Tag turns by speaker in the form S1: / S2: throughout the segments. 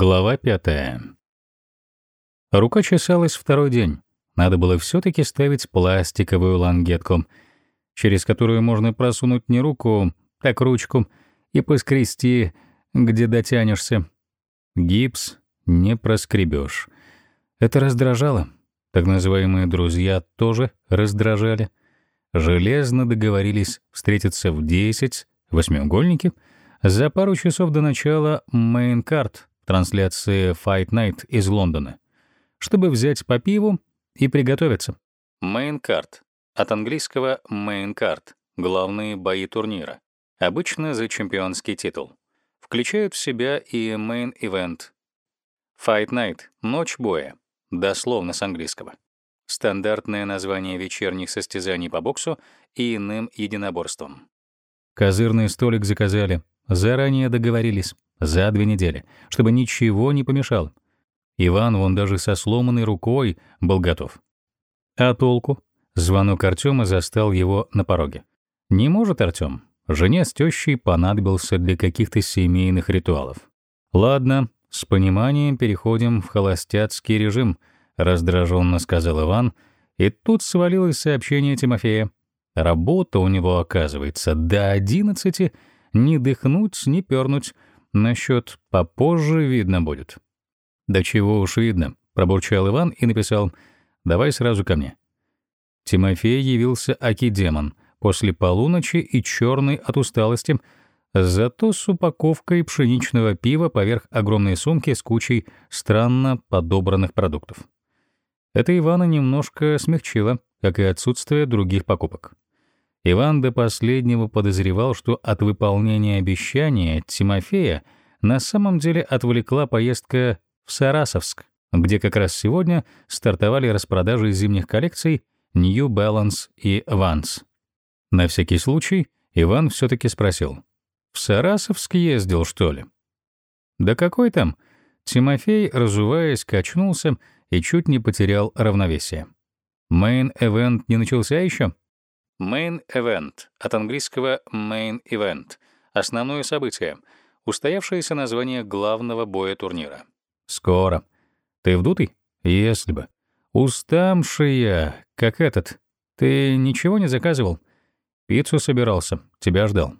S1: Глава пятая. Рука чесалась второй день. Надо было все-таки ставить пластиковую лангетку, через которую можно просунуть не руку, так ручку, и поскрести, где дотянешься. Гипс не проскребешь. Это раздражало. Так называемые друзья тоже раздражали. Железно договорились встретиться в 10, восьмиугольники, за пару часов до начала main card — трансляции Fight Night из Лондона, чтобы взять по пиву и приготовиться. Main Card. От английского Main Card. Главные бои турнира. Обычно за чемпионский титул. Включают в себя и Main Event. Fight Night. Ночь боя. Дословно с английского. Стандартное название вечерних состязаний по боксу и иным единоборствам. Козырный столик заказали. Заранее договорились. За две недели, чтобы ничего не помешало. Иван, вон даже со сломанной рукой, был готов. А толку? Звонок Артема застал его на пороге. Не может Артем. Жене с тещей понадобился для каких-то семейных ритуалов. Ладно, с пониманием переходим в холостяцкий режим, раздраженно сказал Иван, и тут свалилось сообщение Тимофея. Работа у него, оказывается, до одиннадцати, не дыхнуть, не пернуть, Насчет попозже видно будет. Да чего уж видно, пробурчал Иван и написал: "Давай сразу ко мне". Тимофей явился аки-демон после полуночи и черный от усталости, зато с упаковкой пшеничного пива поверх огромной сумки с кучей странно подобранных продуктов. Это Ивана немножко смягчило, как и отсутствие других покупок. Иван до последнего подозревал, что от выполнения обещания Тимофея на самом деле отвлекла поездка в Сарасовск, где как раз сегодня стартовали распродажи зимних коллекций New Balance и Vans. На всякий случай Иван все таки спросил: "В Сарасовск ездил, что ли?" "Да какой там?" Тимофей, разуваясь, качнулся и чуть не потерял равновесие. Мейн-эвент не начался еще? Main Event, от английского Main Event, основное событие, устоявшееся название главного боя турнира. Скоро. Ты вдутый? Если бы. Уставший как этот. Ты ничего не заказывал? Пиццу собирался, тебя ждал.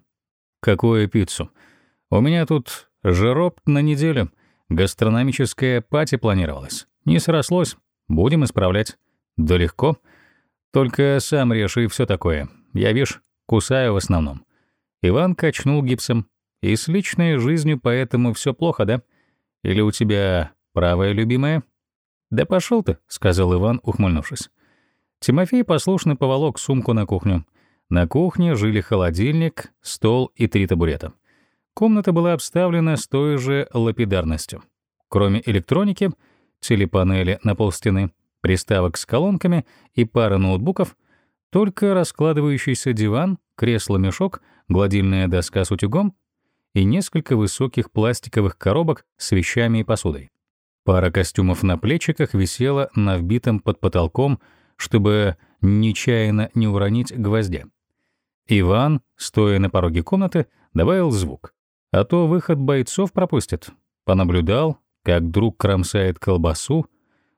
S1: Какую пиццу? У меня тут жироб на неделю. Гастрономическая пати планировалась. Не срослось. Будем исправлять. Да легко. Только сам режь и все такое. Я, вишь, кусаю в основном. Иван качнул гипсом. И с личной жизнью поэтому все плохо, да? Или у тебя правая любимая? Да пошел ты, сказал Иван, ухмыльнувшись. Тимофей послушно поволок сумку на кухню. На кухне жили холодильник, стол и три табурета. Комната была обставлена с той же лапидарностью. Кроме электроники, телепанели на полстены, приставок с колонками и пара ноутбуков, только раскладывающийся диван, кресло-мешок, гладильная доска с утюгом и несколько высоких пластиковых коробок с вещами и посудой. Пара костюмов на плечиках висела на вбитом под потолком, чтобы нечаянно не уронить гвоздя. Иван, стоя на пороге комнаты, добавил звук. А то выход бойцов пропустит. Понаблюдал, как друг кромсает колбасу,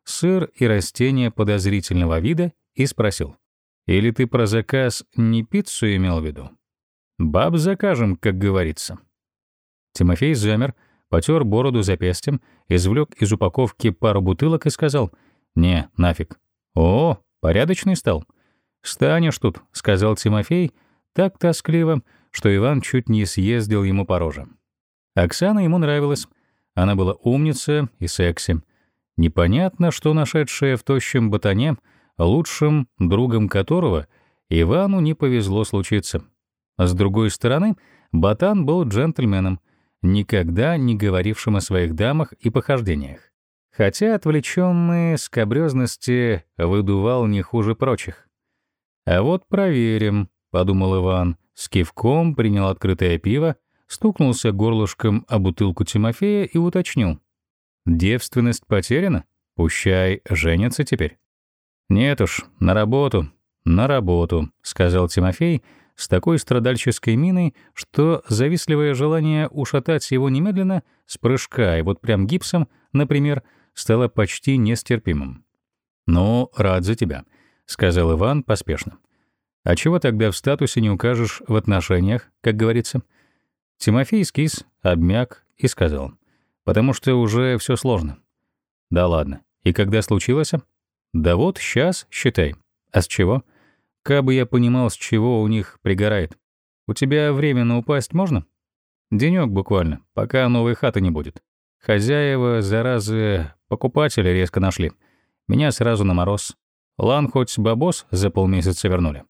S1: сыр и растения подозрительного вида и спросил. «Или ты про заказ не пиццу имел в виду?» «Баб закажем, как говорится». Тимофей замер, потер бороду запястьем, извлек из упаковки пару бутылок и сказал «Не, нафиг». «О, порядочный стал». «Станешь тут», — сказал Тимофей, так тоскливо, что Иван чуть не съездил ему по роже. Оксана ему нравилась. Она была умница и секси. Непонятно, что нашедшая в тощем ботане, лучшим другом которого Ивану не повезло случиться. С другой стороны, ботан был джентльменом, никогда не говорившим о своих дамах и похождениях. Хотя отвлеченные скобрёзности выдувал не хуже прочих. «А вот проверим», — подумал Иван, с кивком принял открытое пиво, стукнулся горлышком о бутылку Тимофея и уточнил. Девственность потеряна? Пущай, женятся теперь. Нет уж, на работу, на работу, сказал Тимофей, с такой страдальческой миной, что завистливое желание ушатать его немедленно с прыжка и вот прям гипсом, например, стало почти нестерпимым. «Ну, рад за тебя», — сказал Иван поспешно. «А чего тогда в статусе не укажешь в отношениях, как говорится?» Тимофей скис, обмяк и сказал. «Потому что уже все сложно». «Да ладно. И когда случилось?» «Да вот, сейчас, считай. А с чего?» «Кабы я понимал, с чего у них пригорает. У тебя временно упасть можно?» «Денёк буквально, пока новой хаты не будет. Хозяева, заразы, покупатели резко нашли. Меня сразу на мороз. Лан хоть бабос за полмесяца вернули.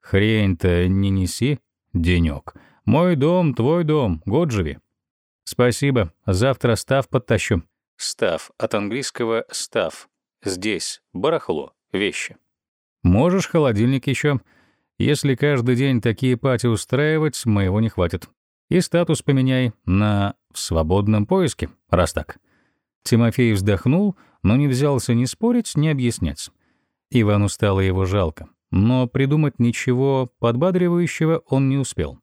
S1: Хрень-то не неси, денёк. Мой дом, твой дом, год живи. Спасибо, завтра став подтащу. Став от английского став. Здесь барахло, вещи. Можешь холодильник еще. Если каждый день такие пати устраивать, моего не хватит. И статус поменяй на «в свободном поиске», раз так. Тимофей вздохнул, но не взялся ни спорить, ни объяснять. Ивану стало его жалко, но придумать ничего подбадривающего он не успел.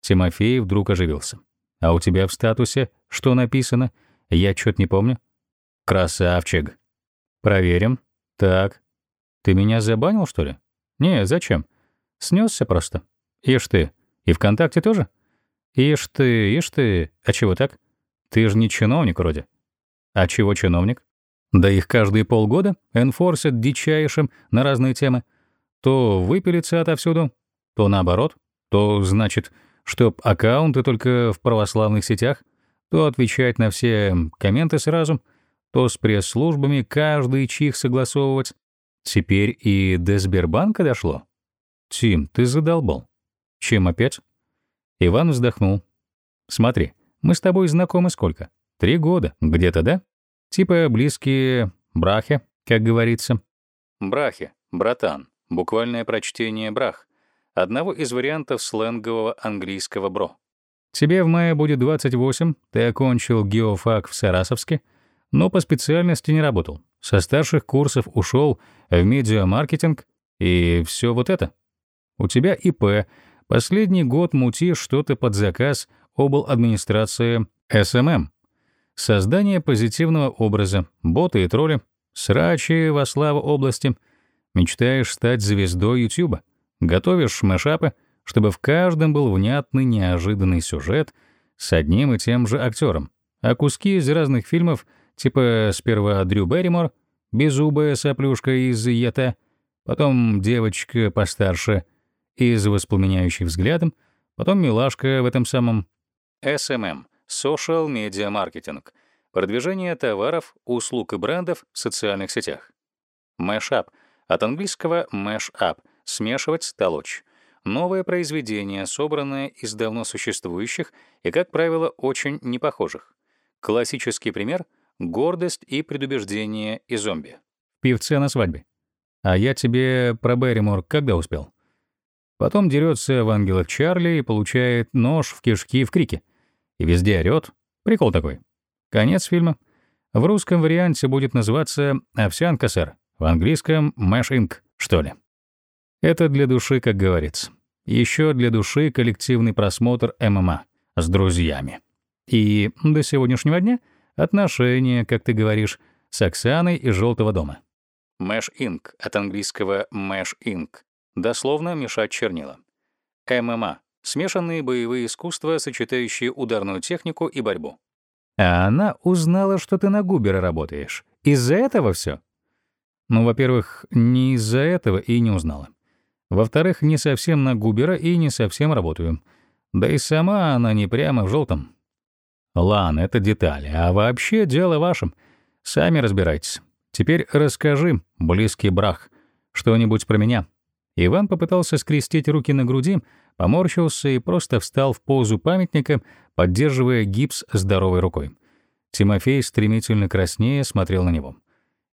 S1: Тимофей вдруг оживился. «А у тебя в статусе что написано? Я чё-то не помню». «Красавчик». «Проверим. Так. Ты меня забанил, что ли?» «Не, зачем? Снесся просто. Ишь ты. И ВКонтакте тоже?» «Ишь ты, ишь ты. А чего так? Ты же не чиновник вроде». «А чего чиновник?» Да их каждые полгода энфорсят дичайшим на разные темы. То выпилится отовсюду, то наоборот, то, значит, чтоб аккаунты только в православных сетях, то отвечать на все комменты сразу, то с пресс-службами каждый чих согласовывать. Теперь и до Сбербанка дошло. Тим, ты задолбал. Чем опять? Иван вздохнул. Смотри, мы с тобой знакомы сколько? Три года, где-то, да? Типа близкие брахи, как говорится. Брахи, братан, буквальное прочтение brah, одного из вариантов сленгового английского bro. Тебе в мае будет 28, ты окончил геофак в Сарасовске, но по специальности не работал. Со старших курсов ушел в медиамаркетинг и все вот это. У тебя ИП, последний год мутишь что-то под заказ обл. администрации SMM. Создание позитивного образа, боты и тролли, срачи во славу области. Мечтаешь стать звездой Ютуба. Готовишь мэшапы, чтобы в каждом был внятный, неожиданный сюжет с одним и тем же актером. А куски из разных фильмов, типа сперва Дрю Берримор, беззубая соплюшка из Ета, потом девочка постарше из воспламеняющих взглядом, потом милашка в этом самом SMM — Social Media Marketing — продвижение товаров, услуг и брендов в социальных сетях. Mashup — от английского up — смешивать, толочь. Новое произведение, собранное из давно существующих и, как правило, очень непохожих. Классический пример — гордость и предубеждение и зомби. Певцы на свадьбе. А я тебе про Берримор когда успел? Потом дерется в ангелах Чарли и получает нож в кишки в крике — и везде орёт. Прикол такой. Конец фильма. В русском варианте будет называться «Овсянка, сэр». В английском «Mash Inc», что ли. Это для души, как говорится. Еще для души коллективный просмотр ММА с друзьями. И до сегодняшнего дня отношения, как ты говоришь, с Оксаной из «Желтого дома». Mesh Inc. от английского Mesh Inc. Дословно мешать чернила. ММА смешанные боевые искусства, сочетающие ударную технику и борьбу. А она узнала, что ты на Губера работаешь. Из-за этого все? Ну, во-первых, не из-за этого и не узнала. Во-вторых, не совсем на Губера и не совсем работаю. Да и сама она не прямо в желтом. Лан, это детали, а вообще дело вашим. Сами разбирайтесь. Теперь расскажи, близкий брах, что-нибудь про меня. Иван попытался скрестить руки на груди, поморщился и просто встал в позу памятника, поддерживая гипс здоровой рукой. Тимофей стремительно краснее смотрел на него.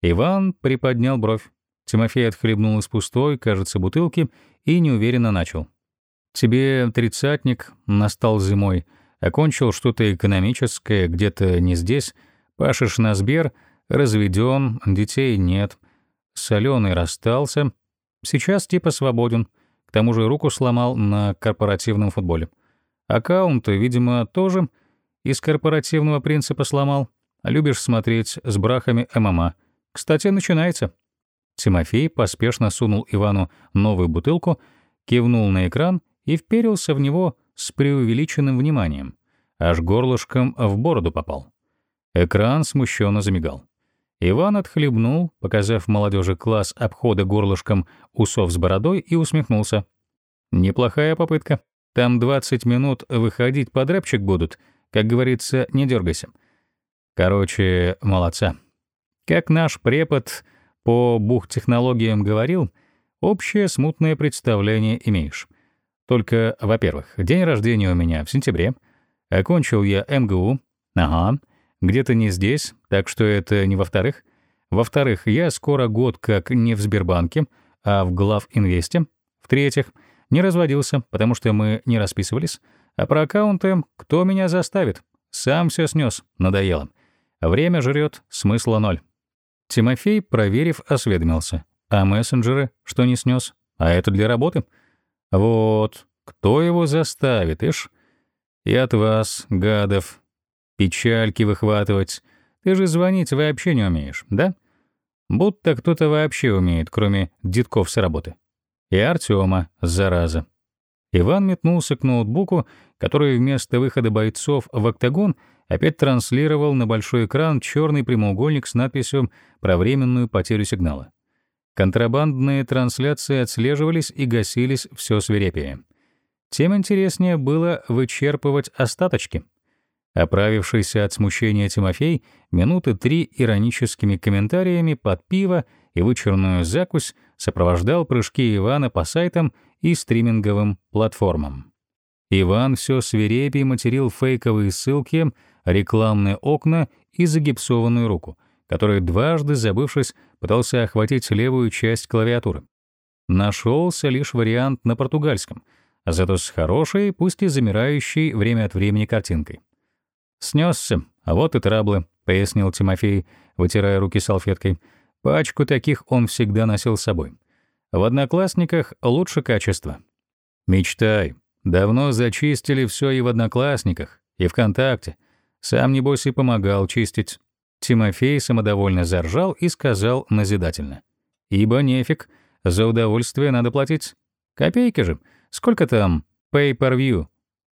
S1: Иван приподнял бровь. Тимофей отхлебнул из пустой, кажется, бутылки и неуверенно начал. «Тебе тридцатник, настал зимой, окончил что-то экономическое, где-то не здесь, пашешь на Сбер, разведен, детей нет, соленый расстался, сейчас типа свободен, К тому же руку сломал на корпоративном футболе. Аккаунты, видимо, тоже из корпоративного принципа сломал. Любишь смотреть с брахами ММА. Кстати, начинается. Тимофей поспешно сунул Ивану новую бутылку, кивнул на экран и вперился в него с преувеличенным вниманием. Аж горлышком в бороду попал. Экран смущенно замигал. Иван отхлебнул, показав молодежи класс обхода горлышком усов с бородой и усмехнулся. «Неплохая попытка. Там 20 минут выходить под рэпчик будут. Как говорится, не дергайся. Короче, молодца. Как наш препод по бухтехнологиям говорил, общее смутное представление имеешь. Только, во-первых, день рождения у меня в сентябре. Окончил я МГУ. Ага, где-то не здесь, так что это не во-вторых. Во-вторых, я скоро год как не в Сбербанке, а в Главинвесте. В-третьих, не разводился, потому что мы не расписывались. А про аккаунты кто меня заставит? Сам все снес, надоело. Время жрет, смысла ноль. Тимофей, проверив, осведомился. А мессенджеры что не снес? А это для работы? Вот, кто его заставит, ишь? И от вас, гадов, печальки выхватывать. Ты же звонить вообще не умеешь, да? Будто кто-то вообще умеет, кроме детков с работы. И Артема, зараза. Иван метнулся к ноутбуку, который вместо выхода бойцов в октагон опять транслировал на большой экран черный прямоугольник с надписью про временную потерю сигнала. Контрабандные трансляции отслеживались и гасились все свирепее. Тем интереснее было вычерпывать остаточки — Оправившийся от смущения Тимофей минуты три ироническими комментариями под пиво и вычурную закусь сопровождал прыжки Ивана по сайтам и стриминговым платформам. Иван все свирепей материл фейковые ссылки, рекламные окна и загипсованную руку, которой дважды, забывшись, пытался охватить левую часть клавиатуры. Нашелся лишь вариант на португальском, зато с хорошей, пусть и замирающей время от времени картинкой. «Снесся, а вот и траблы», — пояснил Тимофей, вытирая руки салфеткой. «Пачку таких он всегда носил с собой. В «Одноклассниках» лучше качество». «Мечтай. Давно зачистили все и в «Одноклассниках», и ВКонтакте. Сам, небось, и помогал чистить». Тимофей самодовольно заржал и сказал назидательно. «Ибо нефиг, за удовольствие надо платить. Копейки же. Сколько там pay-per-view?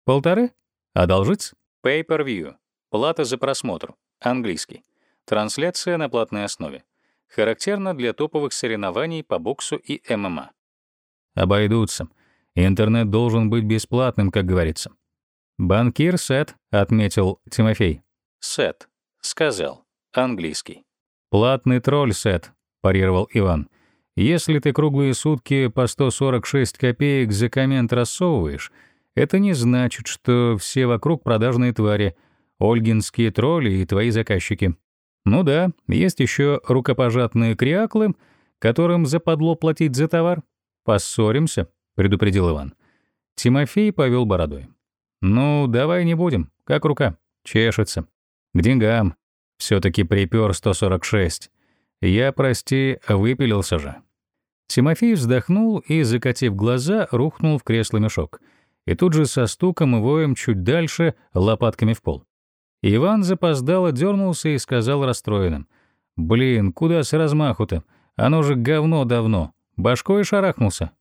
S1: Полторы? Одолжить?» Pay-per-view. Плата за просмотр. Английский. Трансляция на платной основе. Характерно для топовых соревнований по боксу и ММА. Обойдутся. Интернет должен быть бесплатным, как говорится. «Банкир Сет», — отметил Тимофей. «Сет», — сказал. Английский. «Платный тролль Сет», — парировал Иван. «Если ты круглые сутки по 146 копеек за коммент рассовываешь, это не значит, что все вокруг продажные твари, ольгинские тролли и твои заказчики. Ну да, есть еще рукопожатные криаклы, которым западло платить за товар. Поссоримся, предупредил Иван. Тимофей повел бородой. Ну, давай не будем, как рука, чешется. К деньгам. все таки припер 146. Я, прости, выпилился же. Тимофей вздохнул и, закатив глаза, рухнул в кресло-мешок — и тут же со стуком и воем чуть дальше лопатками в пол. Иван запоздало дернулся и сказал расстроенным. «Блин, куда с размаху-то? Оно же говно давно. Башкой шарахнулся».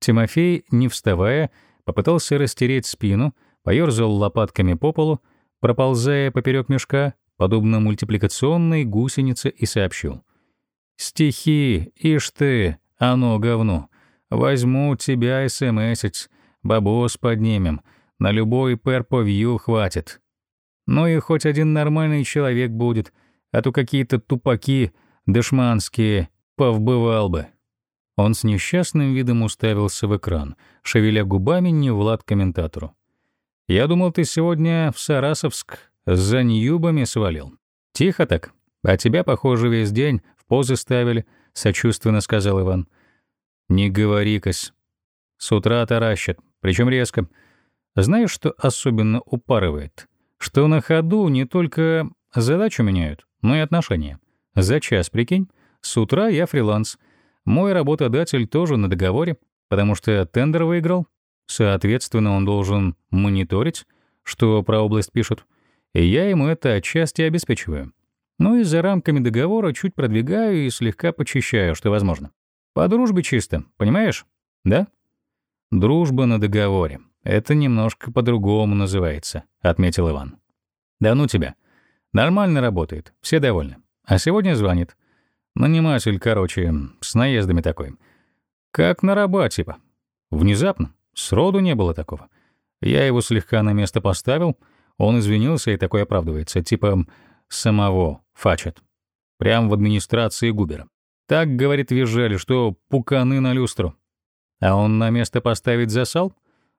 S1: Тимофей, не вставая, попытался растереть спину, поёрзал лопатками по полу, проползая поперек мешка, подобно мультипликационной гусенице, и сообщил. «Стихи, ишь ты, оно говно. Возьму тебя смсить, Бабос поднимем. На любой перповью хватит. Ну и хоть один нормальный человек будет, а то какие-то тупаки дешманские повбывал бы». Он с несчастным видом уставился в экран, шевеля губами не Влад комментатору. «Я думал, ты сегодня в Сарасовск за ньюбами свалил. Тихо так. А тебя, похоже, весь день в позы ставили», — сочувственно сказал Иван. «Не говори, Кось. С утра таращат. Причем резко. Знаешь, что особенно упарывает? Что на ходу не только задачу меняют, но и отношения. За час, прикинь, с утра я фриланс. Мой работодатель тоже на договоре. потому что тендер выиграл. Соответственно, он должен мониторить, что про область пишут. И я ему это отчасти обеспечиваю. Ну и за рамками договора чуть продвигаю и слегка почищаю, что возможно. По дружбе чисто, понимаешь? Да? Дружба на договоре. Это немножко по-другому называется, отметил Иван. Да ну тебя. Нормально работает, все довольны. А сегодня звонит. Наниматель, короче, с наездами такой. Как на раба, типа. Внезапно. Сроду не было такого. Я его слегка на место поставил, он извинился и такой оправдывается, типа самого фачет. Прям в администрации Губера. Так, говорит, визжали, что пуканы на люстру. А он на место поставить засал?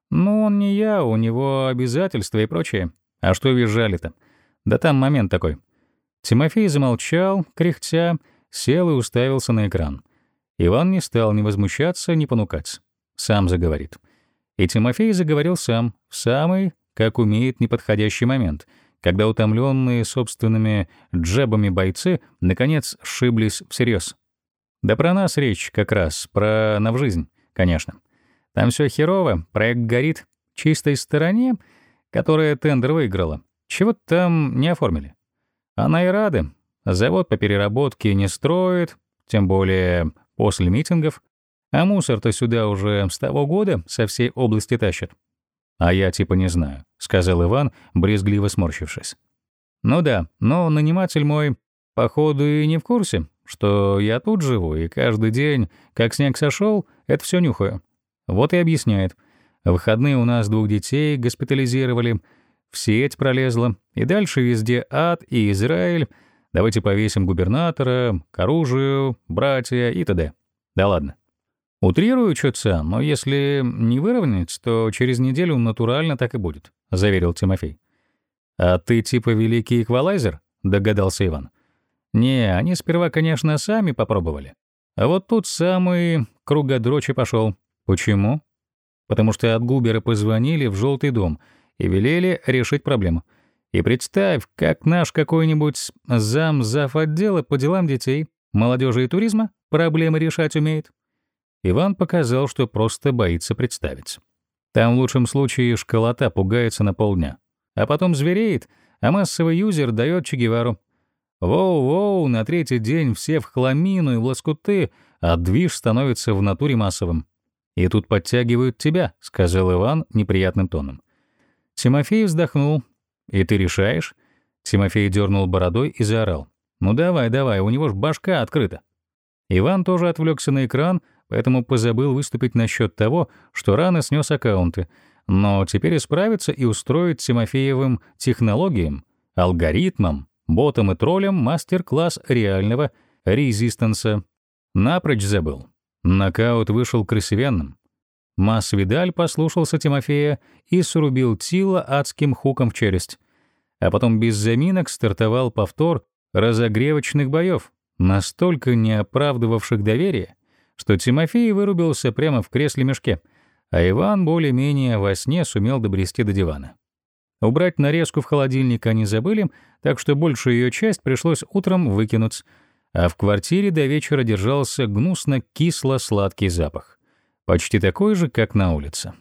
S1: Ну, он не я, у него обязательства и прочее. А что визжали-то? Да там момент такой. Тимофей замолчал, кряхтя, сел и уставился на экран. Иван не стал ни возмущаться, ни понукать. Сам заговорит. И Тимофей заговорил сам, в самый, как умеет, неподходящий момент, когда утомленные собственными джебами бойцы наконец сшиблись всерьез. Да про нас речь как раз, про навжизнь, конечно. Там все херово, проект горит, чистой стороне, которая тендер выиграла. Чего-то там не оформили. Она и рада. Завод по переработке не строит, тем более после митингов. А мусор-то сюда уже с того года со всей области тащат. А я типа не знаю, сказал Иван, брезгливо сморщившись. Ну да, но наниматель мой, походу, и не в курсе, что я тут живу, и каждый день, как снег сошел, это все нюхаю. Вот и объясняет. В выходные у нас двух детей госпитализировали, в сеть пролезла, и дальше везде ад и Израиль. Давайте повесим губернатора, к оружию, братья и т.д. Да ладно. Утрирую чё-то но если не выровнять, то через неделю натурально так и будет, заверил Тимофей. А ты типа великий эквалайзер? догадался Иван. Не, они сперва, конечно, сами попробовали. А вот тут самый кругодрочи пошел. Почему? Потому что от Губера позвонили в желтый дом и велели решить проблему. И представь, как наш какой-нибудь зам зав отдела по делам детей, молодежи и туризма проблемы решать умеет. Иван показал, что просто боится представить. Там в лучшем случае школота пугается на полдня. А потом звереет, а массовый юзер дает Че Гевару. Воу-воу, на третий день все в хламину и в лоскуты, а движ становится в натуре массовым. «И тут подтягивают тебя», — сказал Иван неприятным тоном. Тимофей вздохнул. «И ты решаешь?» Тимофей дернул бородой и заорал. «Ну давай, давай, у него ж башка открыта». Иван тоже отвлекся на экран, поэтому позабыл выступить насчет того, что рано снес аккаунты, но теперь исправится и устроит Тимофеевым технологиям, алгоритмам, ботам и троллям мастер-класс реального резистенса. Напрочь забыл. Нокаут вышел красивенным. Масвидаль послушался Тимофея и срубил Тила адским хуком в челюсть. А потом без заминок стартовал повтор разогревочных боев, настолько не оправдывавших доверие, что Тимофей вырубился прямо в кресле-мешке, а Иван более-менее во сне сумел добрести до дивана. Убрать нарезку в холодильник они забыли, так что большую ее часть пришлось утром выкинуть, а в квартире до вечера держался гнусно-кисло-сладкий запах, почти такой же, как на улице.